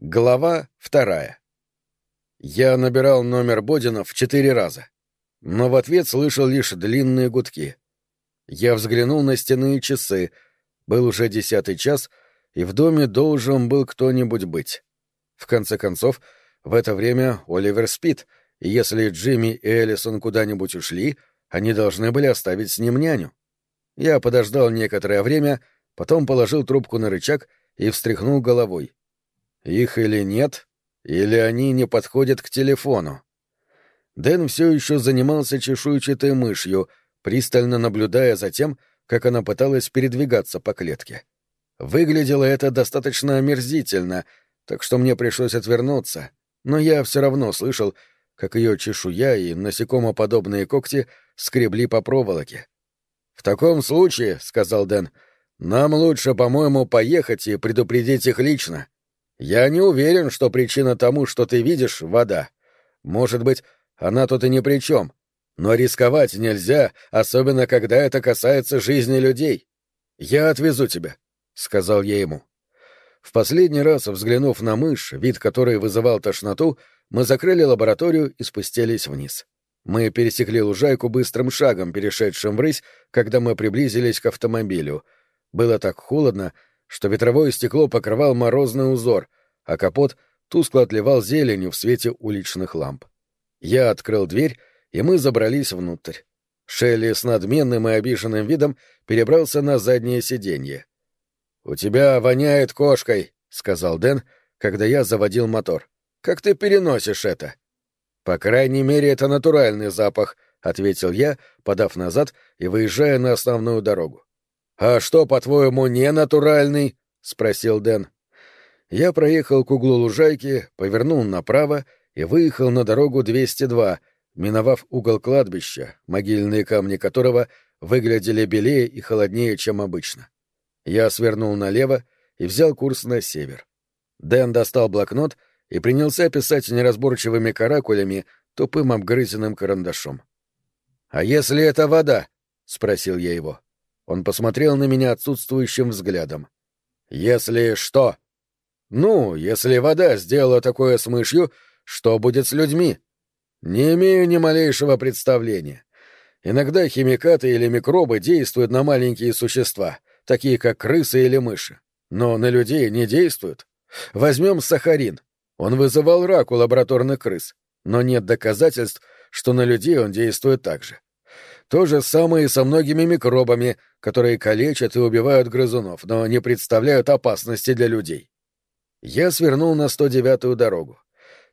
Глава вторая. Я набирал номер Бодинов четыре раза, но в ответ слышал лишь длинные гудки. Я взглянул на стенные часы. Был уже десятый час, и в доме должен был кто-нибудь быть. В конце концов, в это время Оливер спит, и если Джимми и Эллисон куда-нибудь ушли, они должны были оставить с ним няню. Я подождал некоторое время, потом положил трубку на рычаг и встряхнул головой. Их или нет, или они не подходят к телефону. Дэн все еще занимался чешуйчатой мышью, пристально наблюдая за тем, как она пыталась передвигаться по клетке. Выглядело это достаточно омерзительно, так что мне пришлось отвернуться, но я все равно слышал, как ее чешуя и насекомоподобные когти скребли по проволоке. «В таком случае, — сказал Дэн, — нам лучше, по-моему, поехать и предупредить их лично. Я не уверен, что причина тому, что ты видишь, — вода. Может быть, она тут и ни при чем. Но рисковать нельзя, особенно когда это касается жизни людей. Я отвезу тебя, — сказал я ему. В последний раз, взглянув на мышь, вид которой вызывал тошноту, мы закрыли лабораторию и спустились вниз. Мы пересекли лужайку быстрым шагом, перешедшим в рысь, когда мы приблизились к автомобилю. Было так холодно, что ветровое стекло покрывал морозный узор, а капот тускло отливал зеленью в свете уличных ламп. Я открыл дверь, и мы забрались внутрь. Шелли с надменным и обиженным видом перебрался на заднее сиденье. «У тебя воняет кошкой», — сказал Дэн, когда я заводил мотор. «Как ты переносишь это?» «По крайней мере, это натуральный запах», — ответил я, подав назад и выезжая на основную дорогу. «А что, по-твоему, не натуральный?» — спросил Дэн. Я проехал к углу лужайки, повернул направо и выехал на дорогу 202, миновав угол кладбища, могильные камни которого выглядели белее и холоднее, чем обычно. Я свернул налево и взял курс на север. Дэн достал блокнот и принялся писать неразборчивыми каракулями тупым обгрызенным карандашом. «А если это вода?» — спросил я его. Он посмотрел на меня отсутствующим взглядом. «Если что?» «Ну, если вода сделала такое с мышью, что будет с людьми?» «Не имею ни малейшего представления. Иногда химикаты или микробы действуют на маленькие существа, такие как крысы или мыши. Но на людей не действуют. Возьмем сахарин. Он вызывал рак у лабораторных крыс, но нет доказательств, что на людей он действует так же. То же самое и со многими микробами, которые калечат и убивают грызунов, но не представляют опасности для людей. Я свернул на 109-ю дорогу.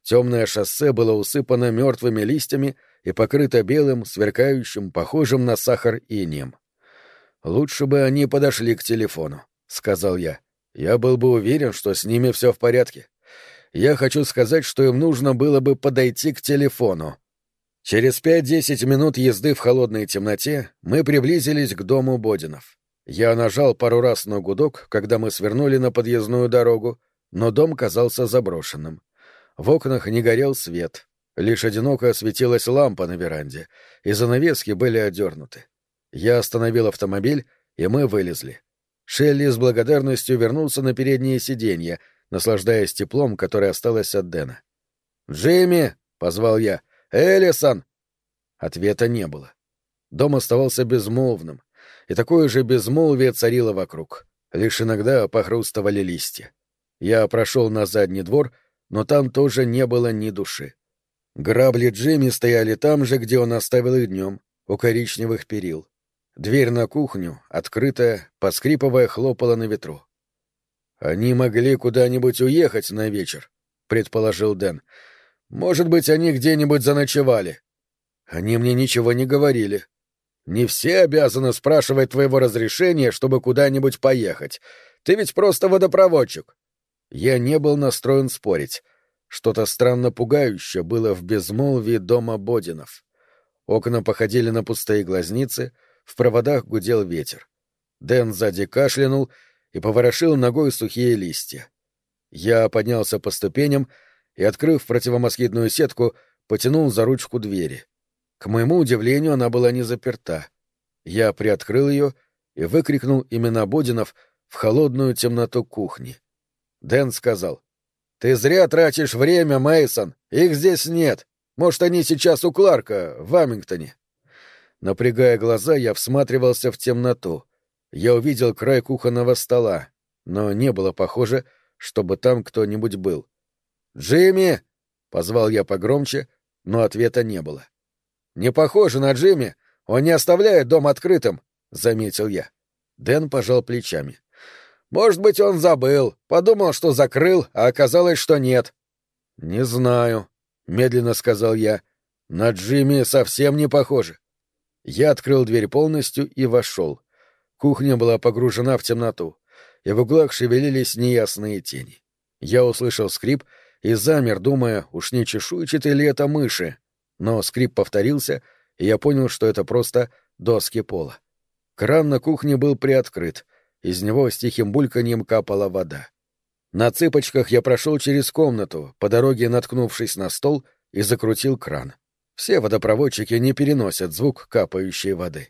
Темное шоссе было усыпано мертвыми листьями и покрыто белым, сверкающим, похожим на сахар инеем. «Лучше бы они подошли к телефону», — сказал я. «Я был бы уверен, что с ними все в порядке. Я хочу сказать, что им нужно было бы подойти к телефону. Через пять-десять минут езды в холодной темноте мы приблизились к дому Бодинов. Я нажал пару раз на гудок, когда мы свернули на подъездную дорогу, но дом казался заброшенным. В окнах не горел свет, лишь одиноко светилась лампа на веранде, и занавески были одернуты. Я остановил автомобиль, и мы вылезли. Шелли с благодарностью вернулся на переднее сиденье, наслаждаясь теплом, которое осталось от Дэна. «Джимми!» — позвал я — «Элисон!» Ответа не было. Дом оставался безмолвным, и такое же безмолвие царило вокруг. Лишь иногда похрустывали листья. Я прошел на задний двор, но там тоже не было ни души. Грабли Джимми стояли там же, где он оставил их днем, у коричневых перил. Дверь на кухню, открытая, поскрипывая, хлопала на ветру. «Они могли куда-нибудь уехать на вечер», — предположил Дэн. Может быть, они где-нибудь заночевали. Они мне ничего не говорили. Не все обязаны спрашивать твоего разрешения, чтобы куда-нибудь поехать. Ты ведь просто водопроводчик. Я не был настроен спорить. Что-то странно пугающее было в безмолвии дома Бодинов. Окна походили на пустые глазницы, в проводах гудел ветер. Дэн сзади кашлянул и поворошил ногой сухие листья. Я поднялся по ступеням и, открыв противомоскитную сетку, потянул за ручку двери. К моему удивлению, она была не заперта. Я приоткрыл ее и выкрикнул имена Бодинов в холодную темноту кухни. Дэн сказал. Ты зря тратишь время, Мейсон. Их здесь нет. Может, они сейчас у Кларка, в Амингтоне. Напрягая глаза, я всматривался в темноту. Я увидел край кухонного стола, но не было похоже, чтобы там кто-нибудь был. «Джимми!» — позвал я погромче, но ответа не было. «Не похоже на Джимми. Он не оставляет дом открытым», — заметил я. Дэн пожал плечами. «Может быть, он забыл, подумал, что закрыл, а оказалось, что нет». «Не знаю», — медленно сказал я. «На Джимми совсем не похоже». Я открыл дверь полностью и вошел. Кухня была погружена в темноту, и в углах шевелились неясные тени. Я услышал скрип и замер, думая, уж не чешуйчатый ли это мыши. Но скрип повторился, и я понял, что это просто доски пола. Кран на кухне был приоткрыт, из него с тихим бульканьем капала вода. На цыпочках я прошел через комнату, по дороге наткнувшись на стол, и закрутил кран. Все водопроводчики не переносят звук капающей воды.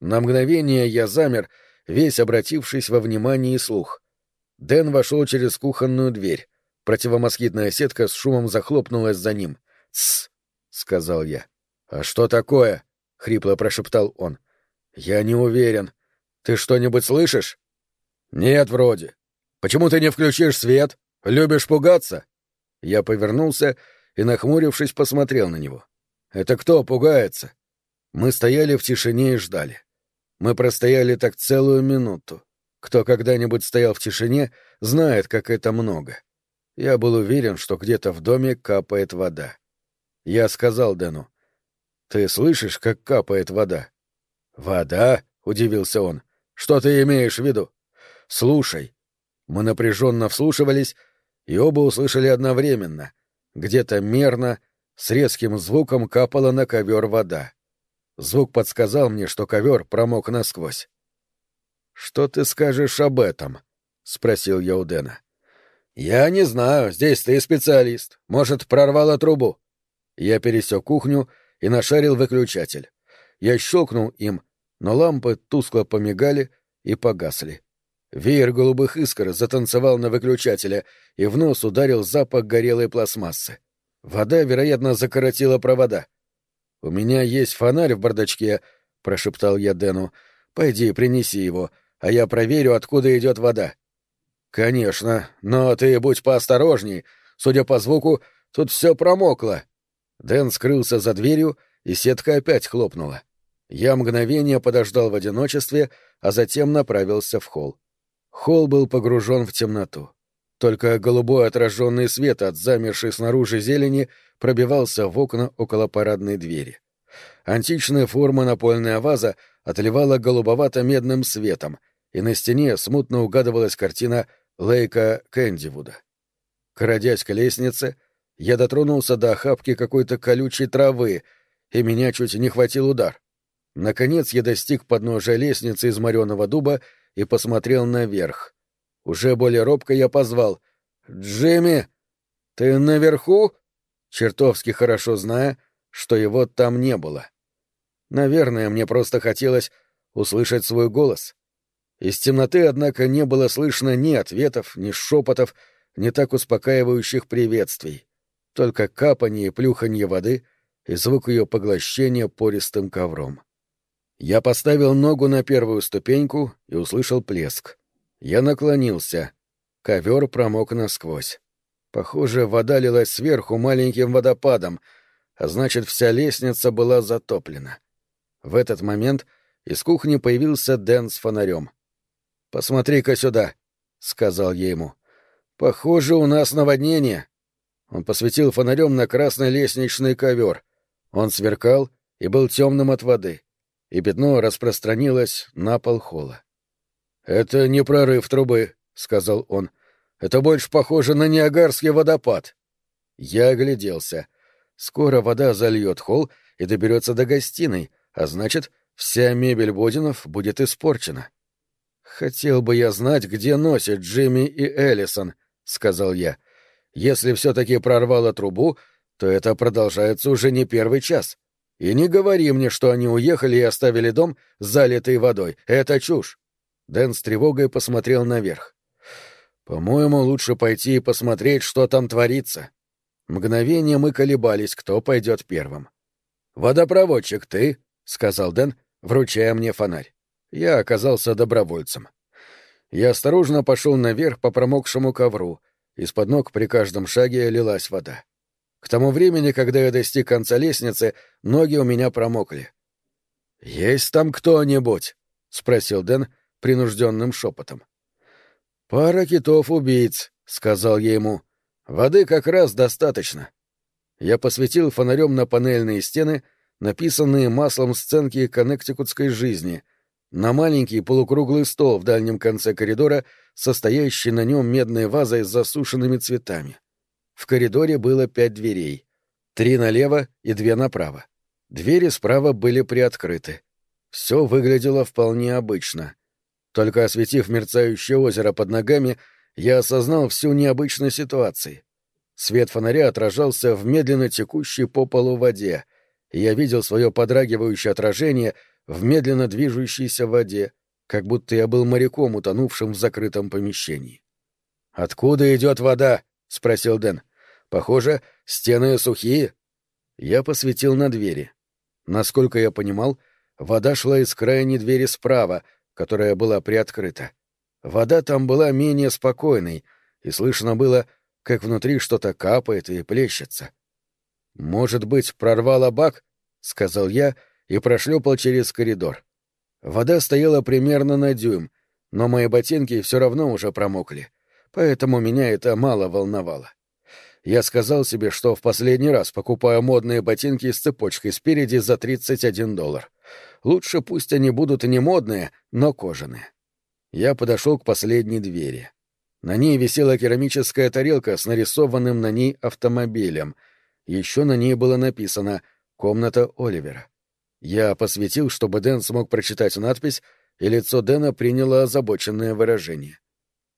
На мгновение я замер, весь обратившись во внимание и слух. Дэн вошел через кухонную дверь. Противомоскитная сетка с шумом захлопнулась за ним. «Тссс!» — сказал я. «А что такое?» — хрипло прошептал он. «Я не уверен. Ты что-нибудь слышишь?» «Нет, вроде. Почему ты не включишь свет? Любишь пугаться?» Я повернулся и, нахмурившись, посмотрел на него. «Это кто пугается?» Мы стояли в тишине и ждали. Мы простояли так целую минуту. Кто когда-нибудь стоял в тишине, знает, как это много. Я был уверен, что где-то в доме капает вода. Я сказал Дэну, «Ты слышишь, как капает вода?» «Вода?» — удивился он. «Что ты имеешь в виду?» «Слушай». Мы напряженно вслушивались, и оба услышали одновременно. Где-то мерно, с резким звуком капала на ковер вода. Звук подсказал мне, что ковер промок насквозь. «Что ты скажешь об этом?» — спросил я у Дэна. «Я не знаю, здесь ты специалист. Может, прорвало трубу?» Я пересек кухню и нашарил выключатель. Я щелкнул им, но лампы тускло помигали и погасли. Веер голубых искр затанцевал на выключателе, и в нос ударил запах горелой пластмассы. Вода, вероятно, закоротила провода. «У меня есть фонарь в бардачке», — прошептал я Дэну. «Пойди, принеси его, а я проверю, откуда идет вода». «Конечно, но ты будь поосторожней. Судя по звуку, тут все промокло». Дэн скрылся за дверью, и сетка опять хлопнула. Я мгновение подождал в одиночестве, а затем направился в холл. Холл был погружен в темноту. Только голубой отраженный свет от замершей снаружи зелени пробивался в окна около парадной двери. Античная форма напольная ваза отливала голубовато-медным светом, и на стене смутно угадывалась картина Лейка Кэндивуда. Крадясь к лестнице, я дотронулся до охапки какой-то колючей травы, и меня чуть не хватил удар. Наконец я достиг подножия лестницы из мореного дуба и посмотрел наверх. Уже более робко я позвал. «Джимми, ты наверху?» Чертовски хорошо зная, что его там не было. Наверное, мне просто хотелось услышать свой голос. Из темноты, однако, не было слышно ни ответов, ни шепотов, ни так успокаивающих приветствий. Только капанье и плюханье воды и звук ее поглощения пористым ковром. Я поставил ногу на первую ступеньку и услышал плеск. Я наклонился. Ковер промок насквозь. Похоже, вода лилась сверху маленьким водопадом, а значит, вся лестница была затоплена. В этот момент из кухни появился Дэн с фонарем. «Посмотри-ка сюда», — сказал я ему. «Похоже, у нас наводнение». Он посветил фонарем на красный лестничный ковер. Он сверкал и был темным от воды и пятно распространилось на пол холла. «Это не прорыв трубы», — сказал он. «Это больше похоже на Ниагарский водопад». Я огляделся. Скоро вода зальет холл и доберется до гостиной, а значит, вся мебель Бодинов будет испорчена. «Хотел бы я знать, где носят Джимми и Эллисон», — сказал я. «Если все-таки прорвало трубу, то это продолжается уже не первый час. И не говори мне, что они уехали и оставили дом, залитый водой. Это чушь. Дэн с тревогой посмотрел наверх. По-моему, лучше пойти и посмотреть, что там творится. Мгновение мы колебались, кто пойдет первым. «Водопроводчик ты», — сказал Дэн, вручая мне фонарь. Я оказался добровольцем. Я осторожно пошел наверх по промокшему ковру. Из-под ног при каждом шаге лилась вода. К тому времени, когда я достиг конца лестницы, ноги у меня промокли. «Есть там кто-нибудь?» — спросил Дэн принужденным шепотом. «Пара китов-убийц», — сказал я ему. «Воды как раз достаточно». Я посветил фонарем на панельные стены, написанные маслом сценки коннектикутской жизни, на маленький полукруглый стол в дальнем конце коридора, состоящий на нем медной вазой с засушенными цветами. В коридоре было пять дверей. Три налево и две направо. Двери справа были приоткрыты. Все выглядело вполне обычно. Только осветив мерцающее озеро под ногами, я осознал всю необычность ситуации. Свет фонаря отражался в медленно текущей по полу воде, и я видел свое подрагивающее отражение в медленно движущейся воде, как будто я был моряком, утонувшим в закрытом помещении. «Откуда идет вода?» — спросил Дэн. «Похоже, стены сухие». Я посветил на двери. Насколько я понимал, вода шла из крайней двери справа, которая была приоткрыта. Вода там была менее спокойной, и слышно было, как внутри что-то капает и плещется. «Может быть, прорвало бак?» — сказал я и прошлепал через коридор. Вода стояла примерно на дюйм, но мои ботинки все равно уже промокли, поэтому меня это мало волновало. Я сказал себе, что в последний раз покупаю модные ботинки с цепочкой спереди за 31 доллар. Лучше пусть они будут не модные, но кожаные. Я подошел к последней двери. На ней висела керамическая тарелка с нарисованным на ней автомобилем. Еще на ней было написано «Комната Оливера». Я посветил, чтобы Дэн смог прочитать надпись, и лицо Дэна приняло озабоченное выражение.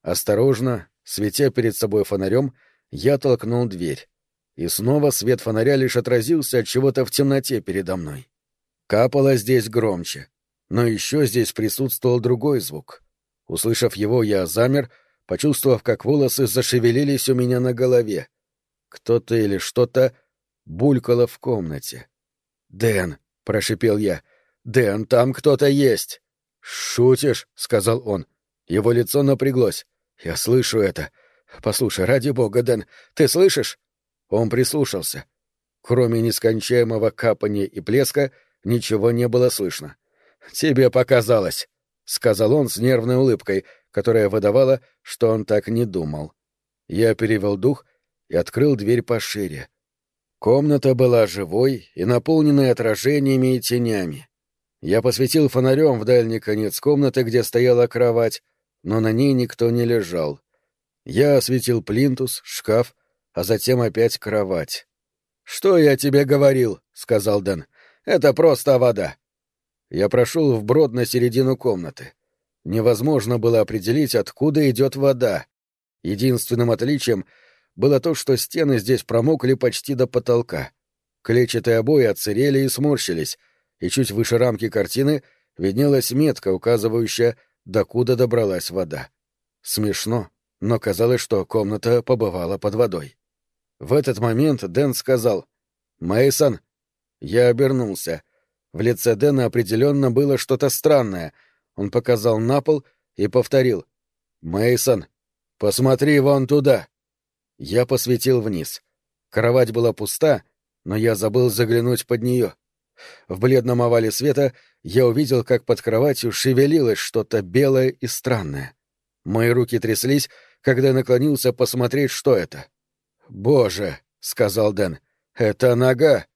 Осторожно, светя перед собой фонарем, я толкнул дверь. И снова свет фонаря лишь отразился от чего-то в темноте передо мной. Капало здесь громче. Но еще здесь присутствовал другой звук. Услышав его, я замер — почувствовав, как волосы зашевелились у меня на голове. Кто-то или что-то булькало в комнате. «Дэн!» — прошипел я. «Дэн, там кто-то есть!» «Шутишь?» — сказал он. Его лицо напряглось. «Я слышу это. Послушай, ради бога, Дэн, ты слышишь?» Он прислушался. Кроме нескончаемого капания и плеска, ничего не было слышно. «Тебе показалось», — сказал он с нервной улыбкой, которая выдавала, что он так не думал. Я перевел дух и открыл дверь пошире. Комната была живой и наполненной отражениями и тенями. Я посветил фонарем в дальний конец комнаты, где стояла кровать, но на ней никто не лежал. Я осветил плинтус, шкаф, а затем опять кровать. «Что я тебе говорил?» — сказал Дэн. «Это просто вода». Я прошел вброд на середину комнаты. Невозможно было определить, откуда идет вода. Единственным отличием было то, что стены здесь промокли почти до потолка. Клетчатые обои отсырели и сморщились, и чуть выше рамки картины виднелась метка, указывающая, докуда добралась вода. Смешно, но казалось, что комната побывала под водой. В этот момент Дэн сказал «Мейсон». Я обернулся. В лице Дэна определенно было что-то странное — он показал на пол и повторил. Мейсон, посмотри вон туда. Я посветил вниз. Кровать была пуста, но я забыл заглянуть под нее. В бледном овале света я увидел, как под кроватью шевелилось что-то белое и странное. Мои руки тряслись, когда наклонился посмотреть, что это. «Боже!» — сказал Дэн. «Это нога!»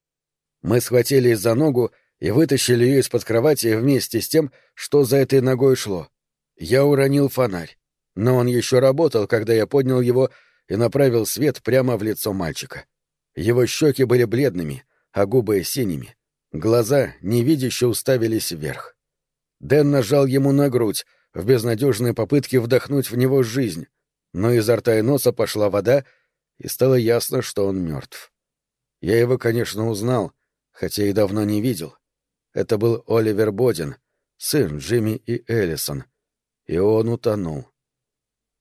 Мы схватились за ногу и вытащили ее из-под кровати вместе с тем, что за этой ногой шло. Я уронил фонарь, но он еще работал, когда я поднял его и направил свет прямо в лицо мальчика. Его щеки были бледными, а губы — синими. Глаза невидяще уставились вверх. Дэн нажал ему на грудь, в безнадежной попытке вдохнуть в него жизнь, но изо рта и носа пошла вода, и стало ясно, что он мертв. Я его, конечно, узнал, хотя и давно не видел. Это был Оливер Бодин, сын Джимми и Эллисон. И он утонул.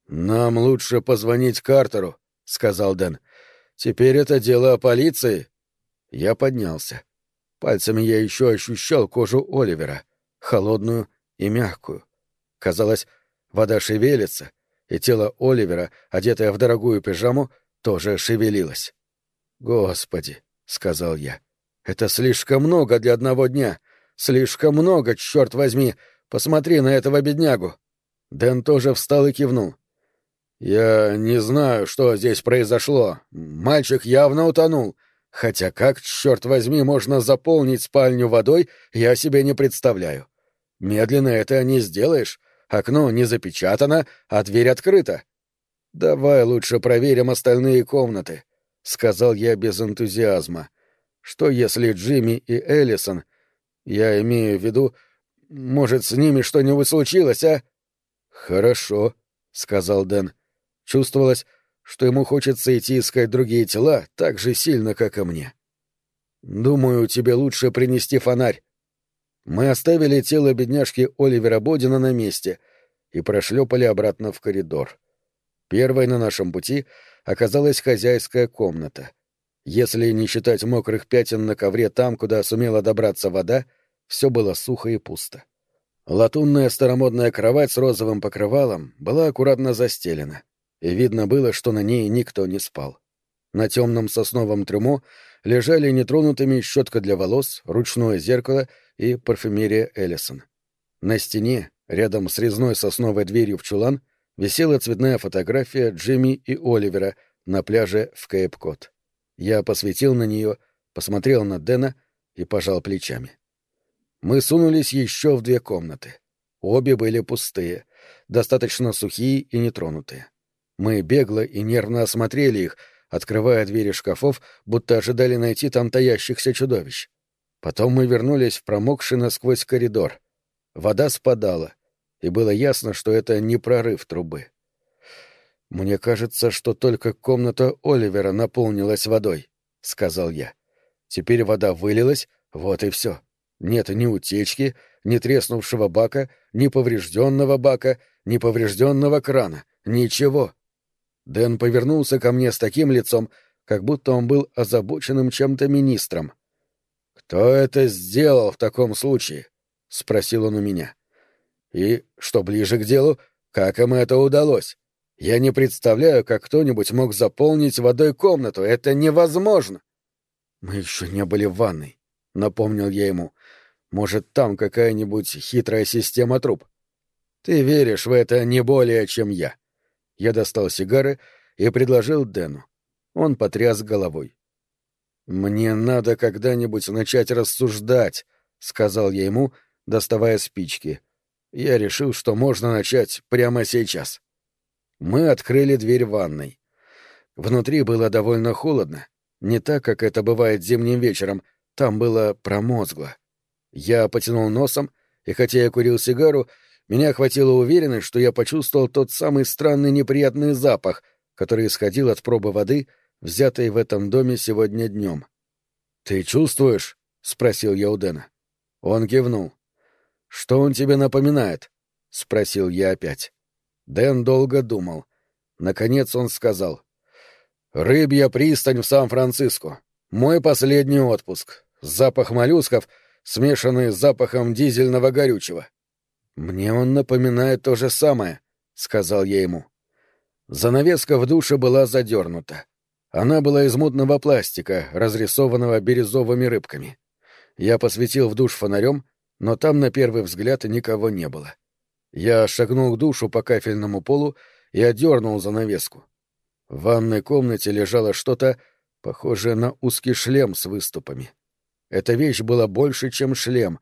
«Нам лучше позвонить Картеру», — сказал Дэн. «Теперь это дело о полиции». Я поднялся. Пальцами я еще ощущал кожу Оливера, холодную и мягкую. Казалось, вода шевелится, и тело Оливера, одетое в дорогую пижаму, тоже шевелилось. «Господи», — сказал я, — «это слишком много для одного дня. Слишком много, черт возьми. Посмотри на этого беднягу». Дэн тоже встал и кивнул. «Я не знаю, что здесь произошло. Мальчик явно утонул. Хотя как, черт возьми, можно заполнить спальню водой, я себе не представляю. Медленно это не сделаешь. Окно не запечатано, а дверь открыта. Давай лучше проверим остальные комнаты. — сказал я без энтузиазма. «Что если Джимми и Эллисон... Я имею в виду... Может, с ними что-нибудь случилось, а?» «Хорошо», — сказал Дэн. Чувствовалось, что ему хочется идти искать другие тела так же сильно, как и мне. «Думаю, тебе лучше принести фонарь». Мы оставили тело бедняжки Оливера Бодина на месте и прошлепали обратно в коридор. Первой на нашем пути — оказалась хозяйская комната. Если не считать мокрых пятен на ковре там, куда сумела добраться вода, все было сухо и пусто. Латунная старомодная кровать с розовым покрывалом была аккуратно застелена, и видно было, что на ней никто не спал. На темном сосновом трюмо лежали нетронутыми щетка для волос, ручное зеркало и парфюмерия Эллисон. На стене, рядом с резной сосновой дверью в чулан, висела цветная фотография Джимми и Оливера на пляже в Кейп-Кот. Я посветил на нее, посмотрел на Дэна и пожал плечами. Мы сунулись еще в две комнаты. Обе были пустые, достаточно сухие и нетронутые. Мы бегло и нервно осмотрели их, открывая двери шкафов, будто ожидали найти там таящихся чудовищ. Потом мы вернулись в промокший насквозь коридор. Вода спадала, и было ясно, что это не прорыв трубы. «Мне кажется, что только комната Оливера наполнилась водой», — сказал я. «Теперь вода вылилась, вот и все. Нет ни утечки, ни треснувшего бака, ни поврежденного бака, ни поврежденного крана. Ничего». Дэн повернулся ко мне с таким лицом, как будто он был озабоченным чем-то министром. «Кто это сделал в таком случае?» — спросил он у меня. И, что ближе к делу, как им это удалось? Я не представляю, как кто-нибудь мог заполнить водой комнату. Это невозможно. Мы еще не были в ванной, напомнил я ему. Может, там какая-нибудь хитрая система труб? Ты веришь в это не более, чем я. Я достал сигары и предложил Дэну. Он потряс головой. «Мне надо когда-нибудь начать рассуждать», — сказал я ему, доставая спички я решил, что можно начать прямо сейчас. Мы открыли дверь ванной. Внутри было довольно холодно, не так, как это бывает зимним вечером, там было промозгло. Я потянул носом, и хотя я курил сигару, меня охватила уверенность, что я почувствовал тот самый странный неприятный запах, который исходил от пробы воды, взятой в этом доме сегодня днем. «Ты чувствуешь?» — спросил я у Дэна. Он кивнул. «Что он тебе напоминает?» — спросил я опять. Дэн долго думал. Наконец он сказал. «Рыбья пристань в Сан-Франциско. Мой последний отпуск. Запах моллюсков, смешанный с запахом дизельного горючего». «Мне он напоминает то же самое», — сказал я ему. Занавеска в душе была задернута. Она была из мутного пластика, разрисованного бирюзовыми рыбками. Я посветил в душ фонарем но там на первый взгляд никого не было. Я шагнул к душу по кафельному полу и одернул занавеску. В ванной комнате лежало что-то, похожее на узкий шлем с выступами. Эта вещь была больше, чем шлем.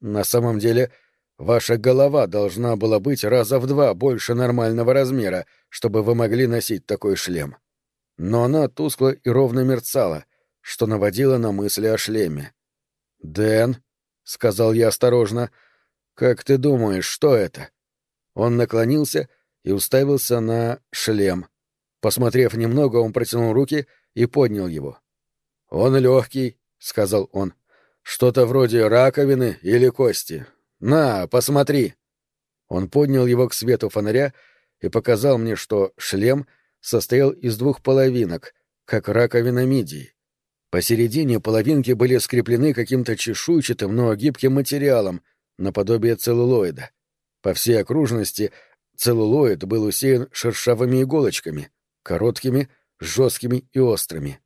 На самом деле, ваша голова должна была быть раза в два больше нормального размера, чтобы вы могли носить такой шлем. Но она тускло и ровно мерцала, что наводило на мысли о шлеме. «Дэн», — сказал я осторожно. «Как ты думаешь, что это?» Он наклонился и уставился на шлем. Посмотрев немного, он протянул руки и поднял его. «Он легкий», — сказал он. «Что-то вроде раковины или кости. На, посмотри». Он поднял его к свету фонаря, и показал мне, что шлем состоял из двух половинок, как раковина мидии. Посередине половинки были скреплены каким-то чешуйчатым, но гибким материалом, наподобие целлулоида. По всей окружности целлулоид был усеян шершавыми иголочками, короткими, жесткими и острыми.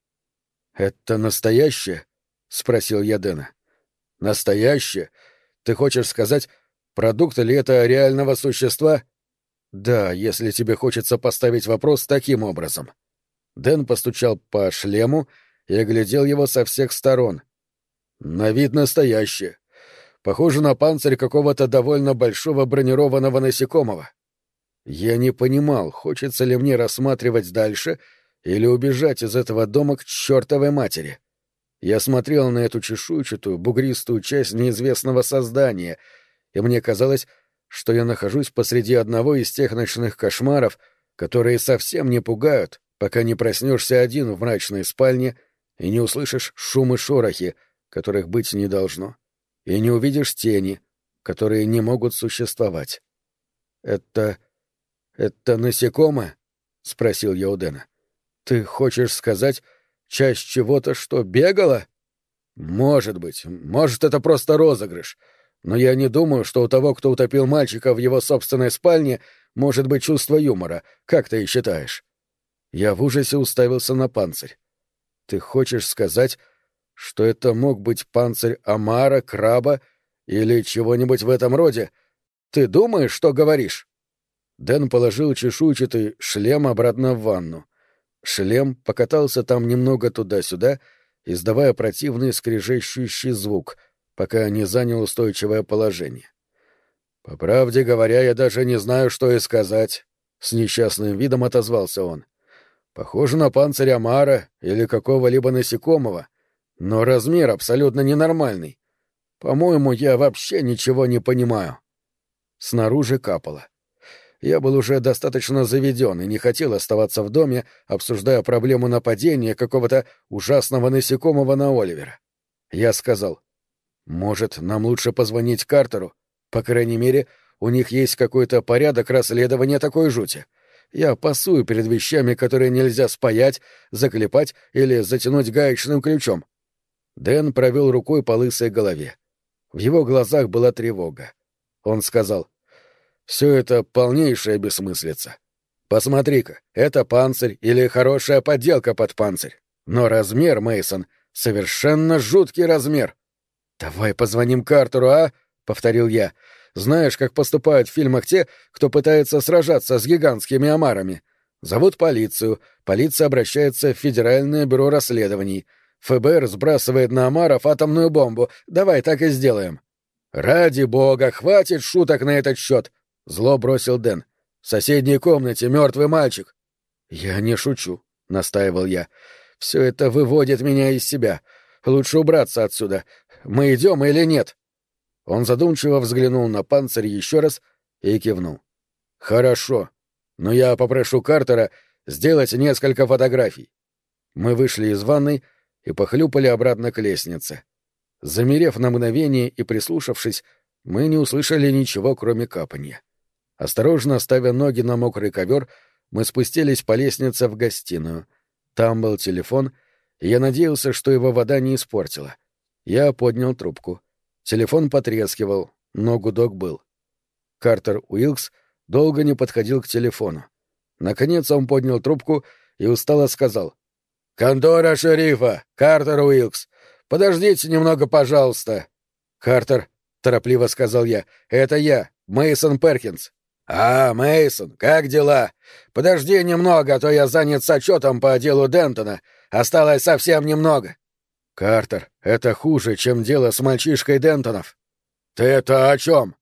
«Это настоящее?» — спросил я Дэна. «Настоящее? Ты хочешь сказать, продукт ли это реального существа?» «Да, если тебе хочется поставить вопрос таким образом». Дэн постучал по шлему и оглядел его со всех сторон. «На вид настоящее. Похоже на панцирь какого-то довольно большого бронированного насекомого. Я не понимал, хочется ли мне рассматривать дальше или убежать из этого дома к чертовой матери. Я смотрел на эту чешуйчатую, бугристую часть неизвестного создания, и мне казалось, что я нахожусь посреди одного из тех ночных кошмаров, которые совсем не пугают, пока не проснешься один в мрачной спальне и не услышишь шум и шорохи, которых быть не должно и не увидишь тени, которые не могут существовать. Это... это насекомое? — спросил я у Дэна. — Ты хочешь сказать, часть чего-то, что бегала? — Может быть. Может, это просто розыгрыш. Но я не думаю, что у того, кто утопил мальчика в его собственной спальне, может быть чувство юмора. Как ты и считаешь? Я в ужасе уставился на панцирь. Ты хочешь сказать, что это мог быть панцирь омара, краба или чего-нибудь в этом роде. Ты думаешь, что говоришь?» Дэн положил чешуйчатый шлем обратно в ванну. Шлем покатался там немного туда-сюда, издавая противный скрежещущий звук, пока не занял устойчивое положение. «По правде говоря, я даже не знаю, что и сказать», — с несчастным видом отозвался он. «Похоже на панцирь омара или какого-либо насекомого, но размер абсолютно ненормальный. По-моему, я вообще ничего не понимаю. Снаружи капало. Я был уже достаточно заведен и не хотел оставаться в доме, обсуждая проблему нападения какого-то ужасного насекомого на Оливера. Я сказал, может, нам лучше позвонить Картеру? По крайней мере, у них есть какой-то порядок расследования такой жути. Я пасую перед вещами, которые нельзя спаять, заклепать или затянуть гаечным ключом. Дэн провел рукой по лысой голове. В его глазах была тревога. Он сказал, «Все это полнейшая бессмыслица. Посмотри-ка, это панцирь или хорошая подделка под панцирь. Но размер, Мейсон, совершенно жуткий размер. Давай позвоним Картеру, а?» — повторил я. «Знаешь, как поступают в фильмах те, кто пытается сражаться с гигантскими омарами? Зовут полицию, полиция обращается в Федеральное бюро расследований». ФБР сбрасывает на Амаров атомную бомбу. Давай так и сделаем. Ради бога, хватит шуток на этот счет, зло бросил Дэн. В соседней комнате мертвый мальчик. Я не шучу, настаивал я. Все это выводит меня из себя. Лучше убраться отсюда. Мы идем или нет? Он задумчиво взглянул на панцирь еще раз и кивнул. Хорошо, но я попрошу Картера сделать несколько фотографий. Мы вышли из ванной и похлюпали обратно к лестнице. Замерев на мгновение и прислушавшись, мы не услышали ничего, кроме капанья. Осторожно ставя ноги на мокрый ковер, мы спустились по лестнице в гостиную. Там был телефон, и я надеялся, что его вода не испортила. Я поднял трубку. Телефон потрескивал, но гудок был. Картер Уилкс долго не подходил к телефону. Наконец он поднял трубку и устало сказал. «Контора шерифа! Картер Уилкс! Подождите немного, пожалуйста!» «Картер», — торопливо сказал я, — «это я, Мейсон Перкинс». «А, Мейсон, как дела? Подожди немного, а то я занят с отчетом по делу Дентона. Осталось совсем немного». «Картер, это хуже, чем дело с мальчишкой Дентонов». «Ты это о чем?»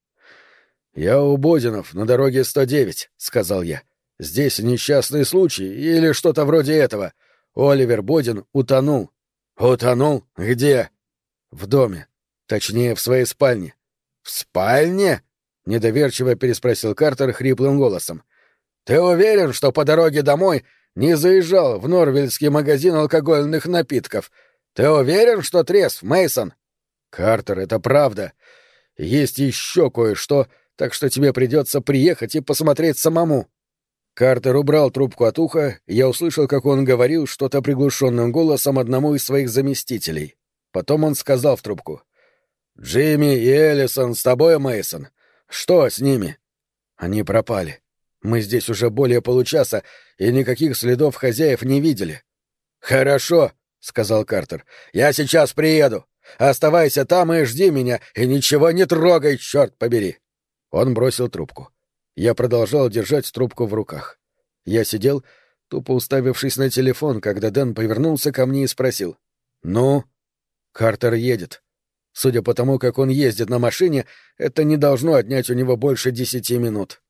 «Я у Бодинов на дороге 109», — сказал я. «Здесь несчастный случай или что-то вроде этого. Оливер Бодин утонул. Утонул? Где? В доме. Точнее, в своей спальне. В спальне? Недоверчиво переспросил Картер хриплым голосом. Ты уверен, что по дороге домой не заезжал в Норвельский магазин алкогольных напитков? Ты уверен, что трезв, Мейсон? Картер, это правда. Есть еще кое-что, так что тебе придется приехать и посмотреть самому. Картер убрал трубку от уха, и я услышал, как он говорил что-то приглушенным голосом одному из своих заместителей. Потом он сказал в трубку. «Джимми и Эллисон с тобой, Мейсон. Что с ними?» «Они пропали. Мы здесь уже более получаса, и никаких следов хозяев не видели». «Хорошо», — сказал Картер. «Я сейчас приеду. Оставайся там и жди меня, и ничего не трогай, черт побери!» Он бросил трубку. Я продолжал держать трубку в руках. Я сидел, тупо уставившись на телефон, когда Дэн повернулся ко мне и спросил. «Ну?» «Картер едет. Судя по тому, как он ездит на машине, это не должно отнять у него больше десяти минут».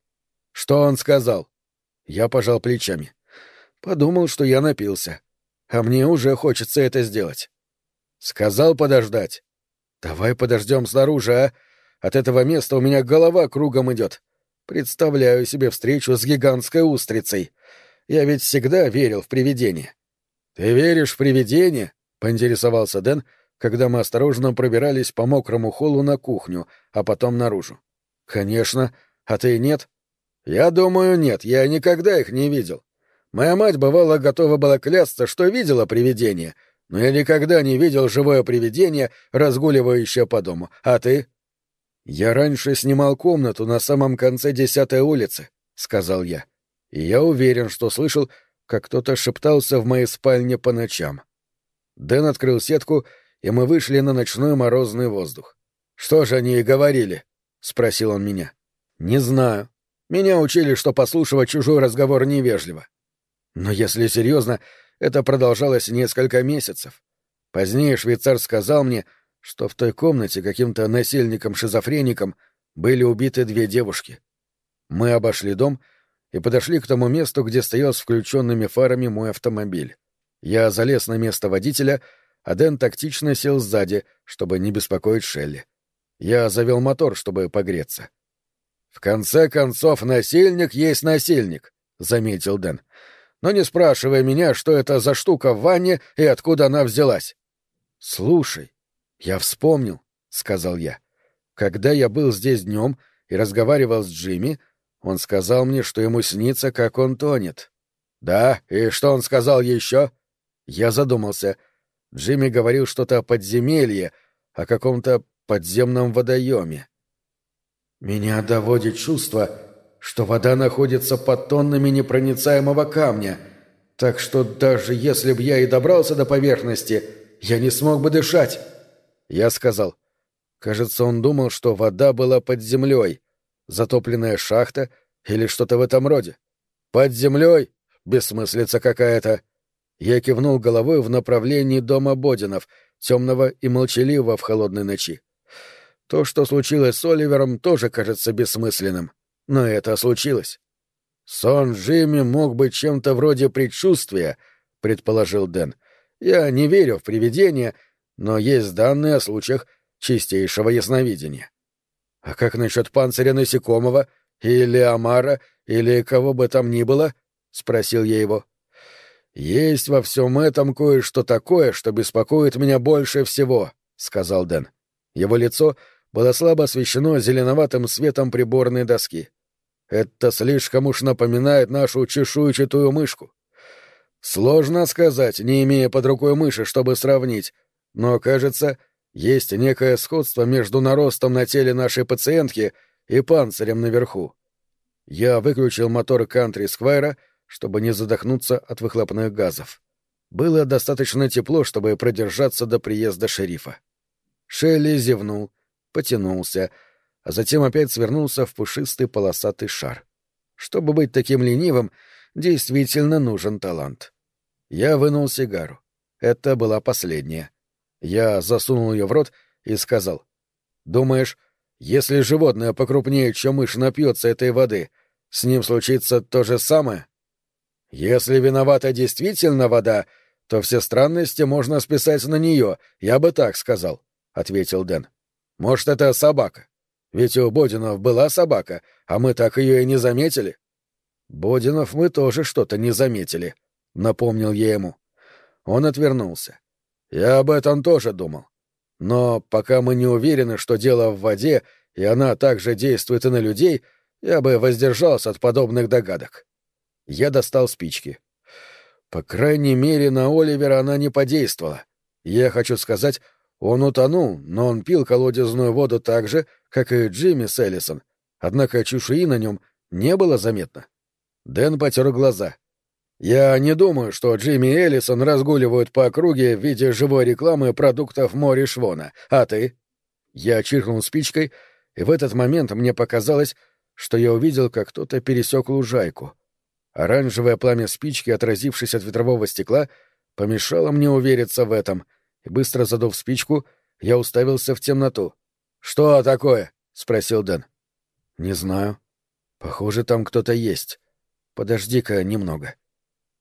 «Что он сказал?» Я пожал плечами. Подумал, что я напился. А мне уже хочется это сделать. Сказал подождать. Давай подождем снаружи, а? От этого места у меня голова кругом идет. Представляю себе встречу с гигантской устрицей. Я ведь всегда верил в привидения. Ты веришь в привидения? поинтересовался Дэн, когда мы осторожно пробирались по мокрому холлу на кухню, а потом наружу. Конечно. А ты нет? Я думаю, нет. Я никогда их не видел. Моя мать бывала готова была клясться, что видела привидения — но я никогда не видел живое привидение, разгуливающее по дому. А ты? Я раньше снимал комнату на самом конце десятой улицы, сказал я. И я уверен, что слышал, как кто-то шептался в моей спальне по ночам. Дэн открыл сетку, и мы вышли на ночной морозный воздух. Что же они и говорили? спросил он меня. Не знаю. Меня учили, что послушивать чужой разговор невежливо. Но если серьезно, это продолжалось несколько месяцев. Позднее швейцар сказал мне, что в той комнате каким-то насильником-шизофреником были убиты две девушки. Мы обошли дом и подошли к тому месту, где стоял с включенными фарами мой автомобиль. Я залез на место водителя, а Дэн тактично сел сзади, чтобы не беспокоить Шелли. Я завел мотор, чтобы погреться. «В конце концов, насильник есть насильник», — заметил Дэн но не спрашивай меня, что это за штука в ванне и откуда она взялась. — Слушай, я вспомнил, — сказал я. Когда я был здесь днем и разговаривал с Джимми, он сказал мне, что ему снится, как он тонет. — Да, и что он сказал еще? Я задумался. Джимми говорил что-то о подземелье, о каком-то подземном водоеме. «Меня доводит чувство, что вода находится под тоннами непроницаемого камня, так что даже если бы я и добрался до поверхности, я не смог бы дышать. Я сказал. Кажется, он думал, что вода была под землей, затопленная шахта или что-то в этом роде. Под землей? Бессмыслица какая-то. Я кивнул головой в направлении дома Бодинов, темного и молчаливого в холодной ночи. То, что случилось с Оливером, тоже кажется бессмысленным. Но это случилось. Сон Джимми мог быть чем-то вроде предчувствия, предположил Дэн. Я не верю в привидения, но есть данные о случаях чистейшего ясновидения. А как насчет панциря насекомого или омара или кого бы там ни было? спросил я его. Есть во всем этом кое-что такое, что беспокоит меня больше всего, сказал Дэн. Его лицо было слабо освещено зеленоватым светом приборной доски. Это слишком уж напоминает нашу чешуйчатую мышку. Сложно сказать, не имея под рукой мыши, чтобы сравнить, но, кажется, есть некое сходство между наростом на теле нашей пациентки и панцирем наверху. Я выключил мотор Кантри Сквайра, чтобы не задохнуться от выхлопных газов. Было достаточно тепло, чтобы продержаться до приезда шерифа. Шелли зевнул — потянулся, а затем опять свернулся в пушистый полосатый шар. Чтобы быть таким ленивым, действительно нужен талант. Я вынул сигару. Это была последняя. Я засунул ее в рот и сказал. «Думаешь, если животное покрупнее, чем мышь, напьется этой воды, с ним случится то же самое? Если виновата действительно вода, то все странности можно списать на нее, я бы так сказал», — ответил Дэн. Может, это собака? Ведь у Бодинов была собака, а мы так ее и не заметили. Бодинов мы тоже что-то не заметили, напомнил я ему. Он отвернулся. Я об этом тоже думал. Но пока мы не уверены, что дело в воде, и она также действует и на людей, я бы воздержался от подобных догадок. Я достал спички. По крайней мере, на Оливера она не подействовала. Я хочу сказать, он утонул, но он пил колодезную воду так же, как и Джимми Селлисон, однако чешуи на нем не было заметно. Дэн потер глаза. «Я не думаю, что Джимми и Эллисон разгуливают по округе в виде живой рекламы продуктов Мори Швона. А ты?» Я чиркнул спичкой, и в этот момент мне показалось, что я увидел, как кто-то пересек лужайку. Оранжевое пламя спички, отразившись от ветрового стекла, помешало мне увериться в этом, и, быстро задув спичку, я уставился в темноту. «Что такое?» — спросил Дэн. «Не знаю. Похоже, там кто-то есть. Подожди-ка немного».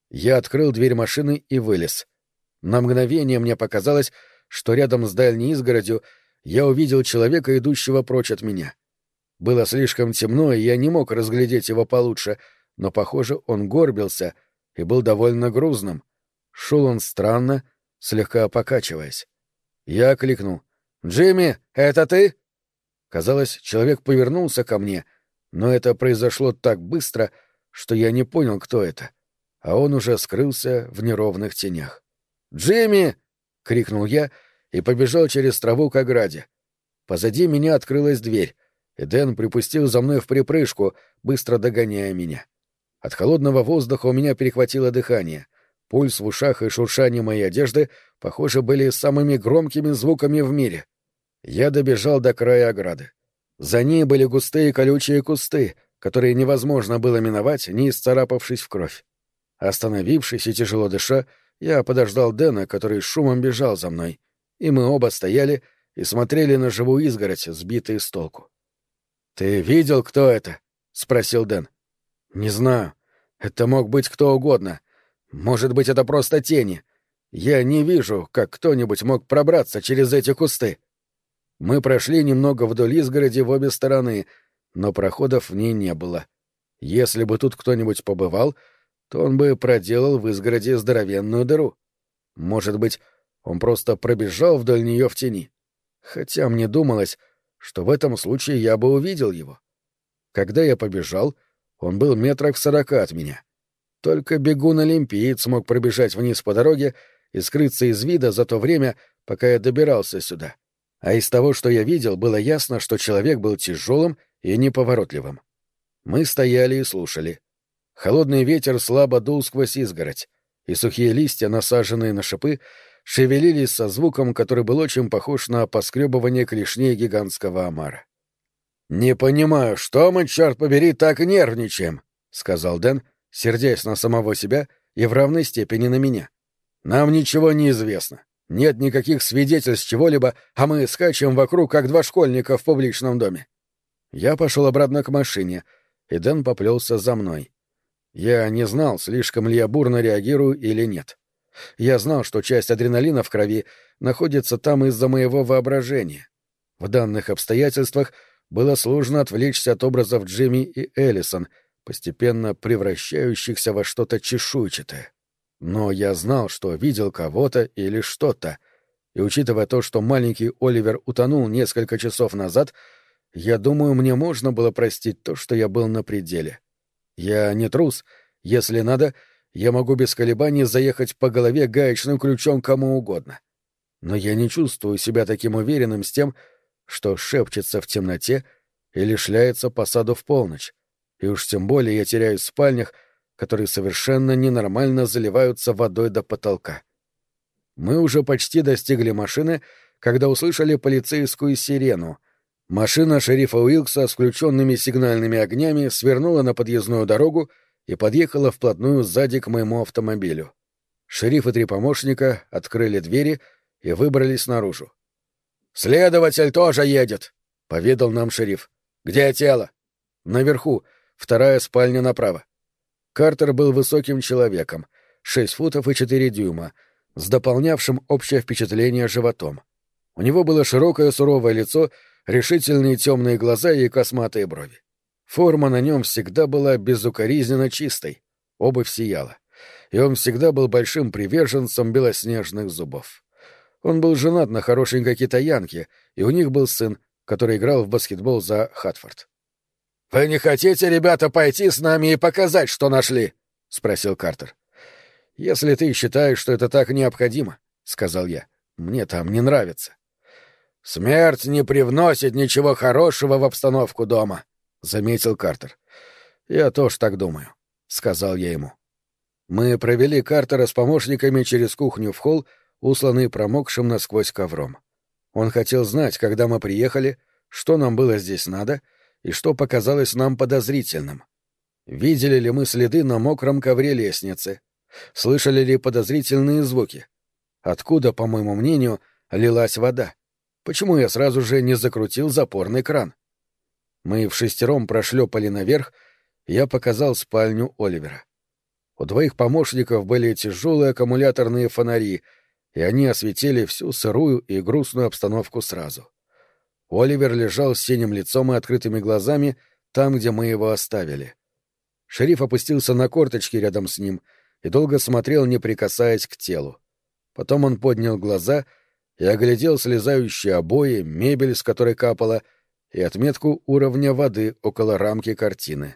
Я открыл дверь машины и вылез. На мгновение мне показалось, что рядом с дальней изгородью я увидел человека, идущего прочь от меня. Было слишком темно, и я не мог разглядеть его получше, но, похоже, он горбился и был довольно грузным. Шел он странно, слегка покачиваясь. Я окликнул. «Джимми, это ты?» Казалось, человек повернулся ко мне, но это произошло так быстро, что я не понял, кто это. — а он уже скрылся в неровных тенях. «Джимми!» — крикнул я и побежал через траву к ограде. Позади меня открылась дверь, и Дэн припустил за мной в припрыжку, быстро догоняя меня. От холодного воздуха у меня перехватило дыхание. Пульс в ушах и шуршание моей одежды, похоже, были самыми громкими звуками в мире. Я добежал до края ограды. За ней были густые колючие кусты, которые невозможно было миновать, не исцарапавшись в кровь. Остановившись и тяжело дыша, я подождал Дэна, который шумом бежал за мной, и мы оба стояли и смотрели на живую изгородь, сбитые с толку. «Ты видел, кто это?» — спросил Дэн. «Не знаю. Это мог быть кто угодно. Может быть, это просто тени. Я не вижу, как кто-нибудь мог пробраться через эти кусты». Мы прошли немного вдоль изгороди в обе стороны, но проходов в ней не было. Если бы тут кто-нибудь побывал, то он бы проделал в изгороди здоровенную дыру. Может быть, он просто пробежал вдоль нее в тени. Хотя мне думалось, что в этом случае я бы увидел его. Когда я побежал, он был метрах в сорока от меня. Только бегун-олимпиец смог пробежать вниз по дороге и скрыться из вида за то время, пока я добирался сюда. А из того, что я видел, было ясно, что человек был тяжелым и неповоротливым. Мы стояли и слушали. Холодный ветер слабо дул сквозь изгородь, и сухие листья, насаженные на шипы, шевелились со звуком, который был очень похож на поскребывание клешней гигантского омара. «Не понимаю, что мы, черт побери, так нервничаем», — сказал Дэн, сердясь на самого себя и в равной степени на меня. «Нам ничего не известно. Нет никаких свидетельств чего-либо, а мы скачем вокруг, как два школьника в публичном доме». Я пошел обратно к машине, и Дэн поплелся за мной. Я не знал, слишком ли я бурно реагирую или нет. Я знал, что часть адреналина в крови находится там из-за моего воображения. В данных обстоятельствах было сложно отвлечься от образов Джимми и Эллисон, постепенно превращающихся во что-то чешуйчатое. Но я знал, что видел кого-то или что-то, и учитывая то, что маленький Оливер утонул несколько часов назад, я думаю, мне можно было простить то, что я был на пределе. — я не трус. Если надо, я могу без колебаний заехать по голове гаечным ключом кому угодно. Но я не чувствую себя таким уверенным с тем, что шепчется в темноте или шляется по саду в полночь. И уж тем более я теряюсь в спальнях, которые совершенно ненормально заливаются водой до потолка. Мы уже почти достигли машины, когда услышали полицейскую сирену — Машина шерифа Уилкса с включенными сигнальными огнями свернула на подъездную дорогу и подъехала вплотную сзади к моему автомобилю. Шериф и три помощника открыли двери и выбрались наружу. «Следователь тоже едет», — поведал нам шериф. «Где тело?» «Наверху, вторая спальня направо». Картер был высоким человеком, шесть футов и четыре дюйма, с дополнявшим общее впечатление животом. У него было широкое суровое лицо — решительные темные глаза и косматые брови. Форма на нем всегда была безукоризненно чистой, обувь сияла, и он всегда был большим приверженцем белоснежных зубов. Он был женат на хорошенькой китаянке, и у них был сын, который играл в баскетбол за Хатфорд. «Вы не хотите, ребята, пойти с нами и показать, что нашли?» — спросил Картер. «Если ты считаешь, что это так необходимо», — сказал я. «Мне там не нравится». «Смерть не привносит ничего хорошего в обстановку дома», — заметил Картер. «Я тоже так думаю», — сказал я ему. Мы провели Картера с помощниками через кухню в холл, усланный промокшим насквозь ковром. Он хотел знать, когда мы приехали, что нам было здесь надо и что показалось нам подозрительным. Видели ли мы следы на мокром ковре лестницы? Слышали ли подозрительные звуки? Откуда, по моему мнению, лилась вода? Почему я сразу же не закрутил запорный кран? Мы в шестером прошлепали наверх, я показал спальню Оливера. У двоих помощников были тяжелые аккумуляторные фонари, и они осветили всю сырую и грустную обстановку сразу. Оливер лежал с синим лицом и открытыми глазами там, где мы его оставили. Шериф опустился на корточки рядом с ним и долго смотрел, не прикасаясь к телу. Потом он поднял глаза и оглядел слезающие обои, мебель, с которой капала, и отметку уровня воды около рамки картины.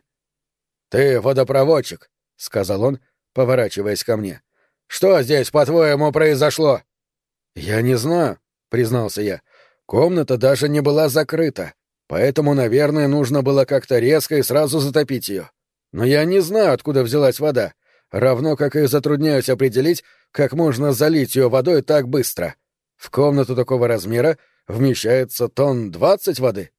«Ты водопроводчик», — сказал он, поворачиваясь ко мне. «Что здесь, по-твоему, произошло?» «Я не знаю», — признался я. «Комната даже не была закрыта, поэтому, наверное, нужно было как-то резко и сразу затопить ее. Но я не знаю, откуда взялась вода, равно как и затрудняюсь определить, как можно залить ее водой так быстро. В комнату такого размера вмещается тонн двадцать воды.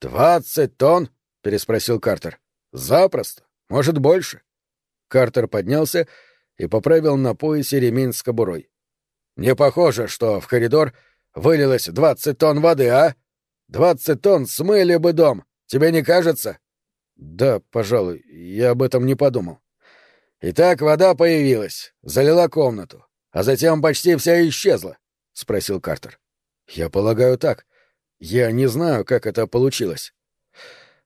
«Двадцать тонн?» — переспросил Картер. «Запросто. Может, больше». Картер поднялся и поправил на поясе ремень с кобурой. «Не похоже, что в коридор вылилось двадцать тонн воды, а? Двадцать тонн смыли бы дом. Тебе не кажется?» Да, пожалуй, я об этом не подумал. Итак, вода появилась, залила комнату, а затем почти вся исчезла, спросил Картер. Я полагаю так. Я не знаю, как это получилось.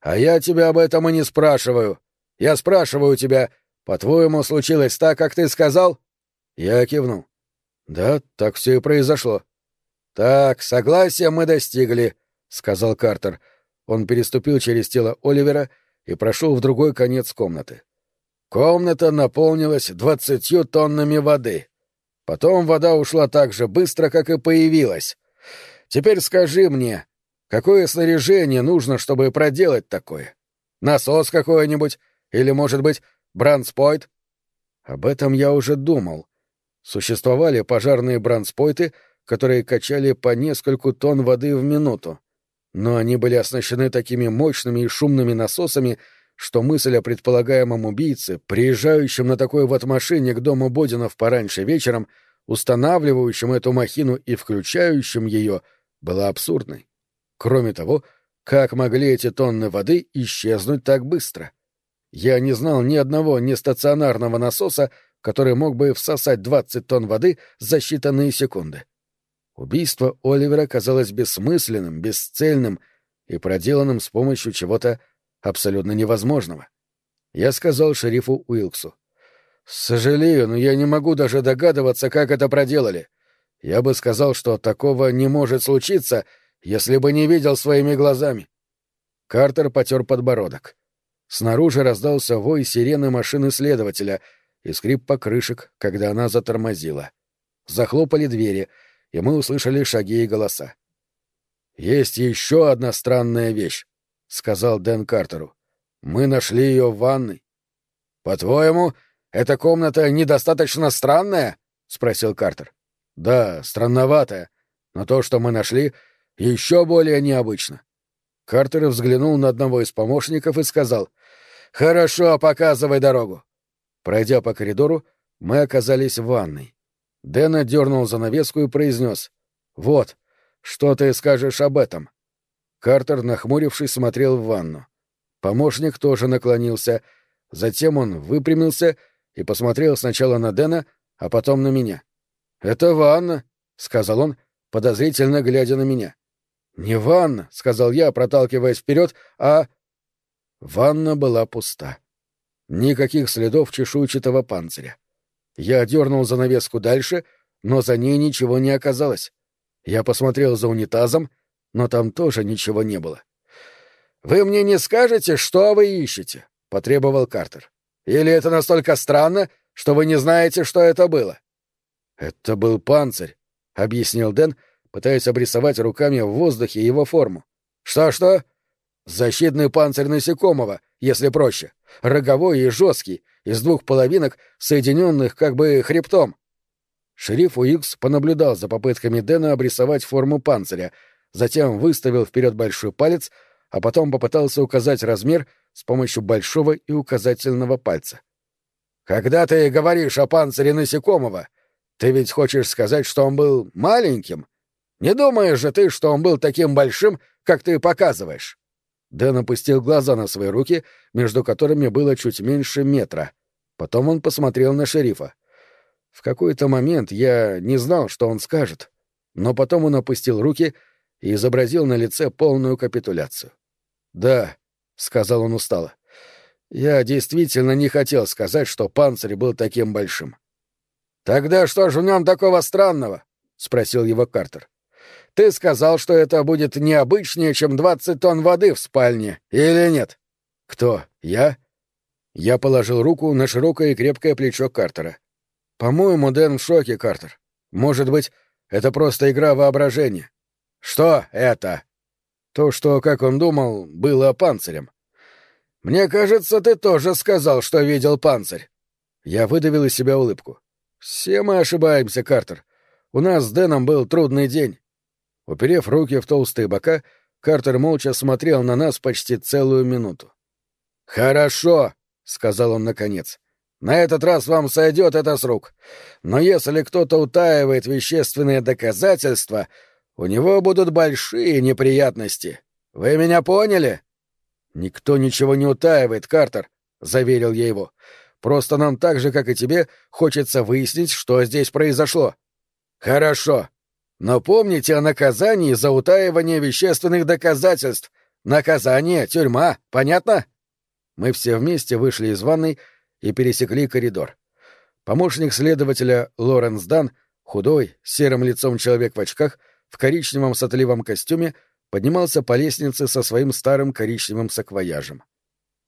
А я тебя об этом и не спрашиваю. Я спрашиваю тебя, по-твоему, случилось так, как ты сказал? Я кивнул. Да, так все и произошло. Так, согласия мы достигли, сказал Картер. Он переступил через тело Оливера и прошел в другой конец комнаты. Комната наполнилась двадцатью тоннами воды. Потом вода ушла так же быстро, как и появилась. Теперь скажи мне, какое снаряжение нужно, чтобы проделать такое? Насос какой-нибудь? Или, может быть, бранспойт? Об этом я уже думал. Существовали пожарные бранспойты, которые качали по нескольку тонн воды в минуту но они были оснащены такими мощными и шумными насосами, что мысль о предполагаемом убийце, приезжающем на такой вот машине к дому Бодинов пораньше вечером, устанавливающем эту махину и включающем ее, была абсурдной. Кроме того, как могли эти тонны воды исчезнуть так быстро? Я не знал ни одного нестационарного насоса, который мог бы всосать 20 тонн воды за считанные секунды. Убийство Оливера казалось бессмысленным, бесцельным и проделанным с помощью чего-то абсолютно невозможного. Я сказал шерифу Уилксу. «Сожалею, но я не могу даже догадываться, как это проделали. Я бы сказал, что такого не может случиться, если бы не видел своими глазами». Картер потер подбородок. Снаружи раздался вой сирены машины следователя и скрип покрышек, когда она затормозила. Захлопали двери — и мы услышали шаги и голоса. «Есть еще одна странная вещь», — сказал Дэн Картеру. «Мы нашли ее в ванной». «По-твоему, эта комната недостаточно странная?» — спросил Картер. «Да, странноватая, но то, что мы нашли, еще более необычно». Картер взглянул на одного из помощников и сказал «Хорошо, показывай дорогу». Пройдя по коридору, мы оказались в ванной. Дэна дернул занавеску и произнес. «Вот, что ты скажешь об этом?» Картер, нахмурившись, смотрел в ванну. Помощник тоже наклонился. Затем он выпрямился и посмотрел сначала на Дэна, а потом на меня. «Это ванна», — сказал он, подозрительно глядя на меня. «Не ванна», — сказал я, проталкиваясь вперед, а... Ванна была пуста. Никаких следов чешуйчатого панциря. Я дернул занавеску дальше, но за ней ничего не оказалось. Я посмотрел за унитазом, но там тоже ничего не было. «Вы мне не скажете, что вы ищете?» — потребовал Картер. Или это настолько странно, что вы не знаете, что это было?» «Это был панцирь», — объяснил Дэн, пытаясь обрисовать руками в воздухе его форму. «Что-что?» «Защитный панцирь насекомого, если проще. Роговой и жесткий, из двух половинок, соединенных как бы хребтом». Шериф Уикс понаблюдал за попытками Дэна обрисовать форму панциря, затем выставил вперед большой палец, а потом попытался указать размер с помощью большого и указательного пальца. «Когда ты говоришь о панцире насекомого, ты ведь хочешь сказать, что он был маленьким? Не думаешь же ты, что он был таким большим, как ты показываешь?» Дэн опустил глаза на свои руки, между которыми было чуть меньше метра. Потом он посмотрел на шерифа. В какой-то момент я не знал, что он скажет, но потом он опустил руки и изобразил на лице полную капитуляцию. «Да», — сказал он устало, — «я действительно не хотел сказать, что панцирь был таким большим». «Тогда что же в нем такого странного?» — спросил его Картер. «Ты сказал, что это будет необычнее, чем двадцать тонн воды в спальне, или нет?» «Кто? Я?» Я положил руку на широкое и крепкое плечо Картера. По-моему, Дэн в шоке, Картер. Может быть, это просто игра воображения. Что это? То, что, как он думал, было панцирем. Мне кажется, ты тоже сказал, что видел панцирь. Я выдавил из себя улыбку. Все мы ошибаемся, Картер. У нас с Дэном был трудный день. Уперев руки в толстые бока, Картер молча смотрел на нас почти целую минуту. «Хорошо», — сказал он наконец. На этот раз вам сойдет это с рук. Но если кто-то утаивает вещественные доказательства, у него будут большие неприятности. Вы меня поняли? Никто ничего не утаивает, Картер, заверил я его. Просто нам так же, как и тебе, хочется выяснить, что здесь произошло. Хорошо. Но помните о наказании за утаивание вещественных доказательств. Наказание — тюрьма, понятно? Мы все вместе вышли из ванной и пересекли коридор. Помощник следователя Лоренс Дан, худой, с серым лицом человек в очках, в коричневом сотливом костюме, поднимался по лестнице со своим старым коричневым саквояжем.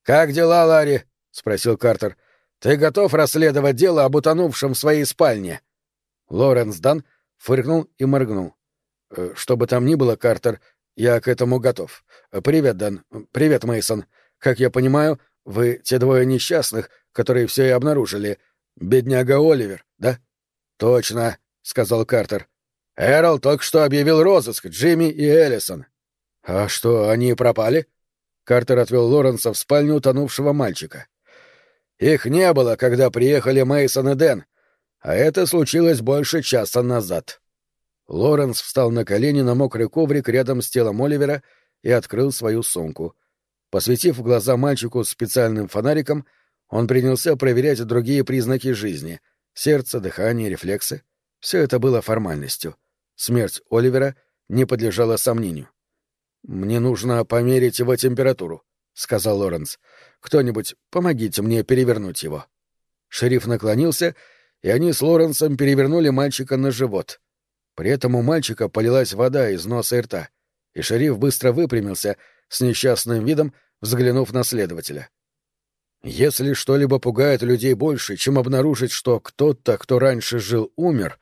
«Как дела, Ларри?» — спросил Картер. «Ты готов расследовать дело об утонувшем в своей спальне?» Лоренс Дан фыркнул и моргнул. «Э, «Что бы там ни было, Картер, я к этому готов. Привет, Дан. Привет, Мейсон. Как я понимаю, вы те двое несчастных, которые все и обнаружили. Бедняга Оливер, да? Точно, сказал Картер. Эрл только что объявил розыск Джимми и Эллисон. А что, они пропали? Картер отвел Лоренса в спальню утонувшего мальчика. Их не было, когда приехали Мейсон и Дэн, а это случилось больше часа назад. Лоренс встал на колени на мокрый коврик рядом с телом Оливера и открыл свою сумку. Посветив глаза мальчику специальным фонариком, он принялся проверять другие признаки жизни — сердце, дыхание, рефлексы. Все это было формальностью. Смерть Оливера не подлежала сомнению. «Мне нужно померить его температуру», — сказал Лоренс. «Кто-нибудь, помогите мне перевернуть его». Шериф наклонился, и они с Лоренсом перевернули мальчика на живот. При этом у мальчика полилась вода из носа и рта, и шериф быстро выпрямился, с несчастным видом взглянув на следователя. Если что-либо пугает людей больше, чем обнаружить, что кто-то, кто раньше жил, умер,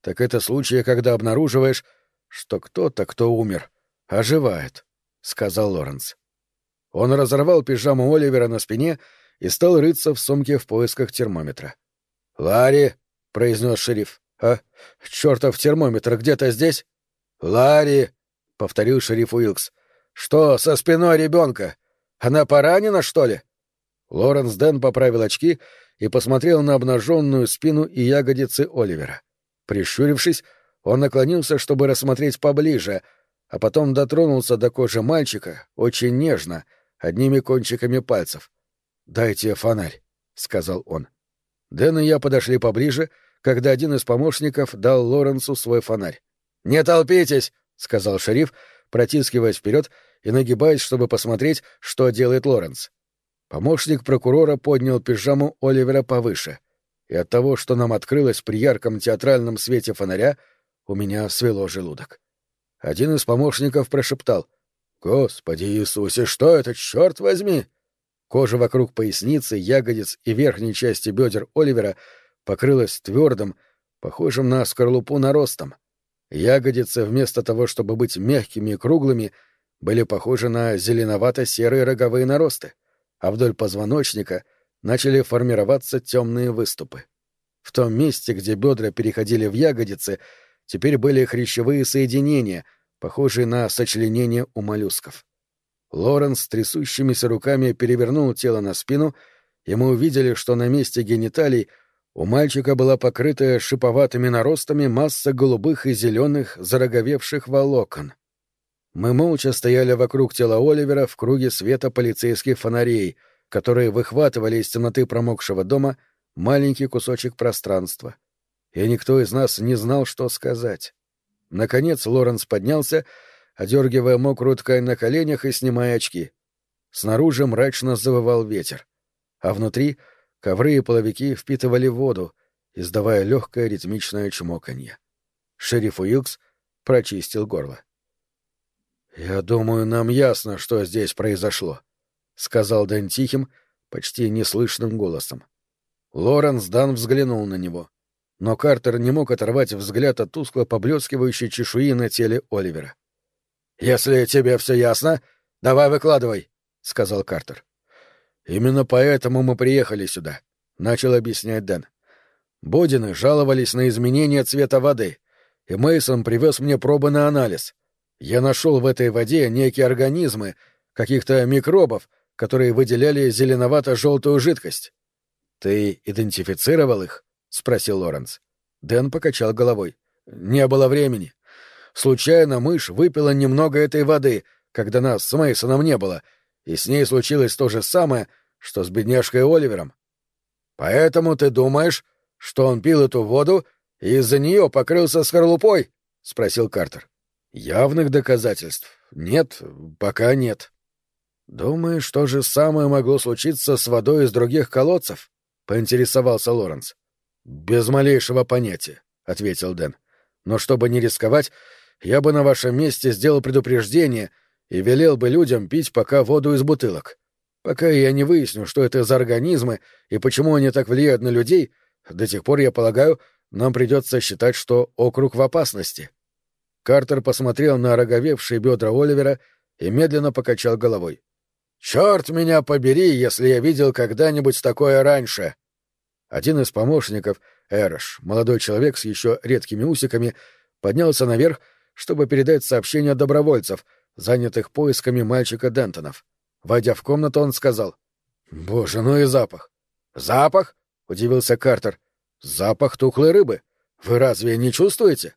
так это случаи, когда обнаруживаешь, что кто-то, кто умер, оживает, — сказал Лоренс. Он разорвал пижаму Оливера на спине и стал рыться в сумке в поисках термометра. — Ларри, — произнес шериф, — а, чертов термометр где-то здесь? — Ларри, — повторил шериф Уилкс, — что со спиной ребенка? Она поранена, что ли? — Лоренс Дэн поправил очки и посмотрел на обнаженную спину и ягодицы Оливера. Прищурившись, он наклонился, чтобы рассмотреть поближе, а потом дотронулся до кожи мальчика очень нежно, одними кончиками пальцев. «Дайте фонарь», — сказал он. Дэн и я подошли поближе, когда один из помощников дал Лоренсу свой фонарь. «Не толпитесь», — сказал шериф, протискиваясь вперед и нагибаясь, чтобы посмотреть, что делает Лоренс. Помощник прокурора поднял пижаму Оливера повыше, и от того, что нам открылось при ярком театральном свете фонаря, у меня свело желудок. Один из помощников прошептал «Господи Иисусе, что это, черт возьми!» Кожа вокруг поясницы, ягодиц и верхней части бедер Оливера покрылась твердым, похожим на скорлупу наростом. Ягодицы, вместо того, чтобы быть мягкими и круглыми, были похожи на зеленовато-серые роговые наросты, а вдоль позвоночника начали формироваться темные выступы. В том месте, где бедра переходили в ягодицы, теперь были хрящевые соединения, похожие на сочленения у моллюсков. Лоренс трясущимися руками перевернул тело на спину, и мы увидели, что на месте гениталий у мальчика была покрытая шиповатыми наростами масса голубых и зеленых зароговевших волокон. Мы молча стояли вокруг тела Оливера в круге света полицейских фонарей, которые выхватывали из темноты промокшего дома маленький кусочек пространства. И никто из нас не знал, что сказать. Наконец Лоренс поднялся одергивая мокрую ткань на коленях и снимая очки. Снаружи мрачно завывал ветер, а внутри ковры и половики впитывали воду, издавая легкое ритмичное чмоканье. Шериф Уилкс прочистил горло. «Я думаю, нам ясно, что здесь произошло», — сказал Дэн тихим, почти неслышным голосом. Лоренс Дан взглянул на него, но Картер не мог оторвать взгляд от тускло поблескивающей чешуи на теле Оливера. «Если тебе все ясно, давай выкладывай», — сказал Картер. «Именно поэтому мы приехали сюда», — начал объяснять Дэн. Бодины жаловались на изменение цвета воды, и Мейсон привез мне пробы на анализ. Я нашел в этой воде некие организмы, каких-то микробов, которые выделяли зеленовато-желтую жидкость. «Ты идентифицировал их?» — спросил Лоренс. Дэн покачал головой. «Не было времени. Случайно мышь выпила немного этой воды, когда нас с Мейсоном не было, и с ней случилось то же самое, что с бедняжкой Оливером. Поэтому ты думаешь, что он пил эту воду и из-за нее покрылся скорлупой? — спросил Картер. — Явных доказательств нет, пока нет. — Думаешь, то же самое могло случиться с водой из других колодцев? — поинтересовался Лоренс. — Без малейшего понятия, — ответил Дэн. — Но чтобы не рисковать, я бы на вашем месте сделал предупреждение и велел бы людям пить пока воду из бутылок. Пока я не выясню, что это за организмы и почему они так влияют на людей, до тех пор, я полагаю, нам придется считать, что округ в опасности. Картер посмотрел на роговевшие бедра Оливера и медленно покачал головой. «Черт меня побери, если я видел когда-нибудь такое раньше!» Один из помощников, Эрош, молодой человек с еще редкими усиками, поднялся наверх чтобы передать сообщение добровольцев, занятых поисками мальчика Дентонов. Войдя в комнату, он сказал. «Боже, ну и запах!» «Запах?» — удивился Картер. «Запах тухлой рыбы. Вы разве не чувствуете?»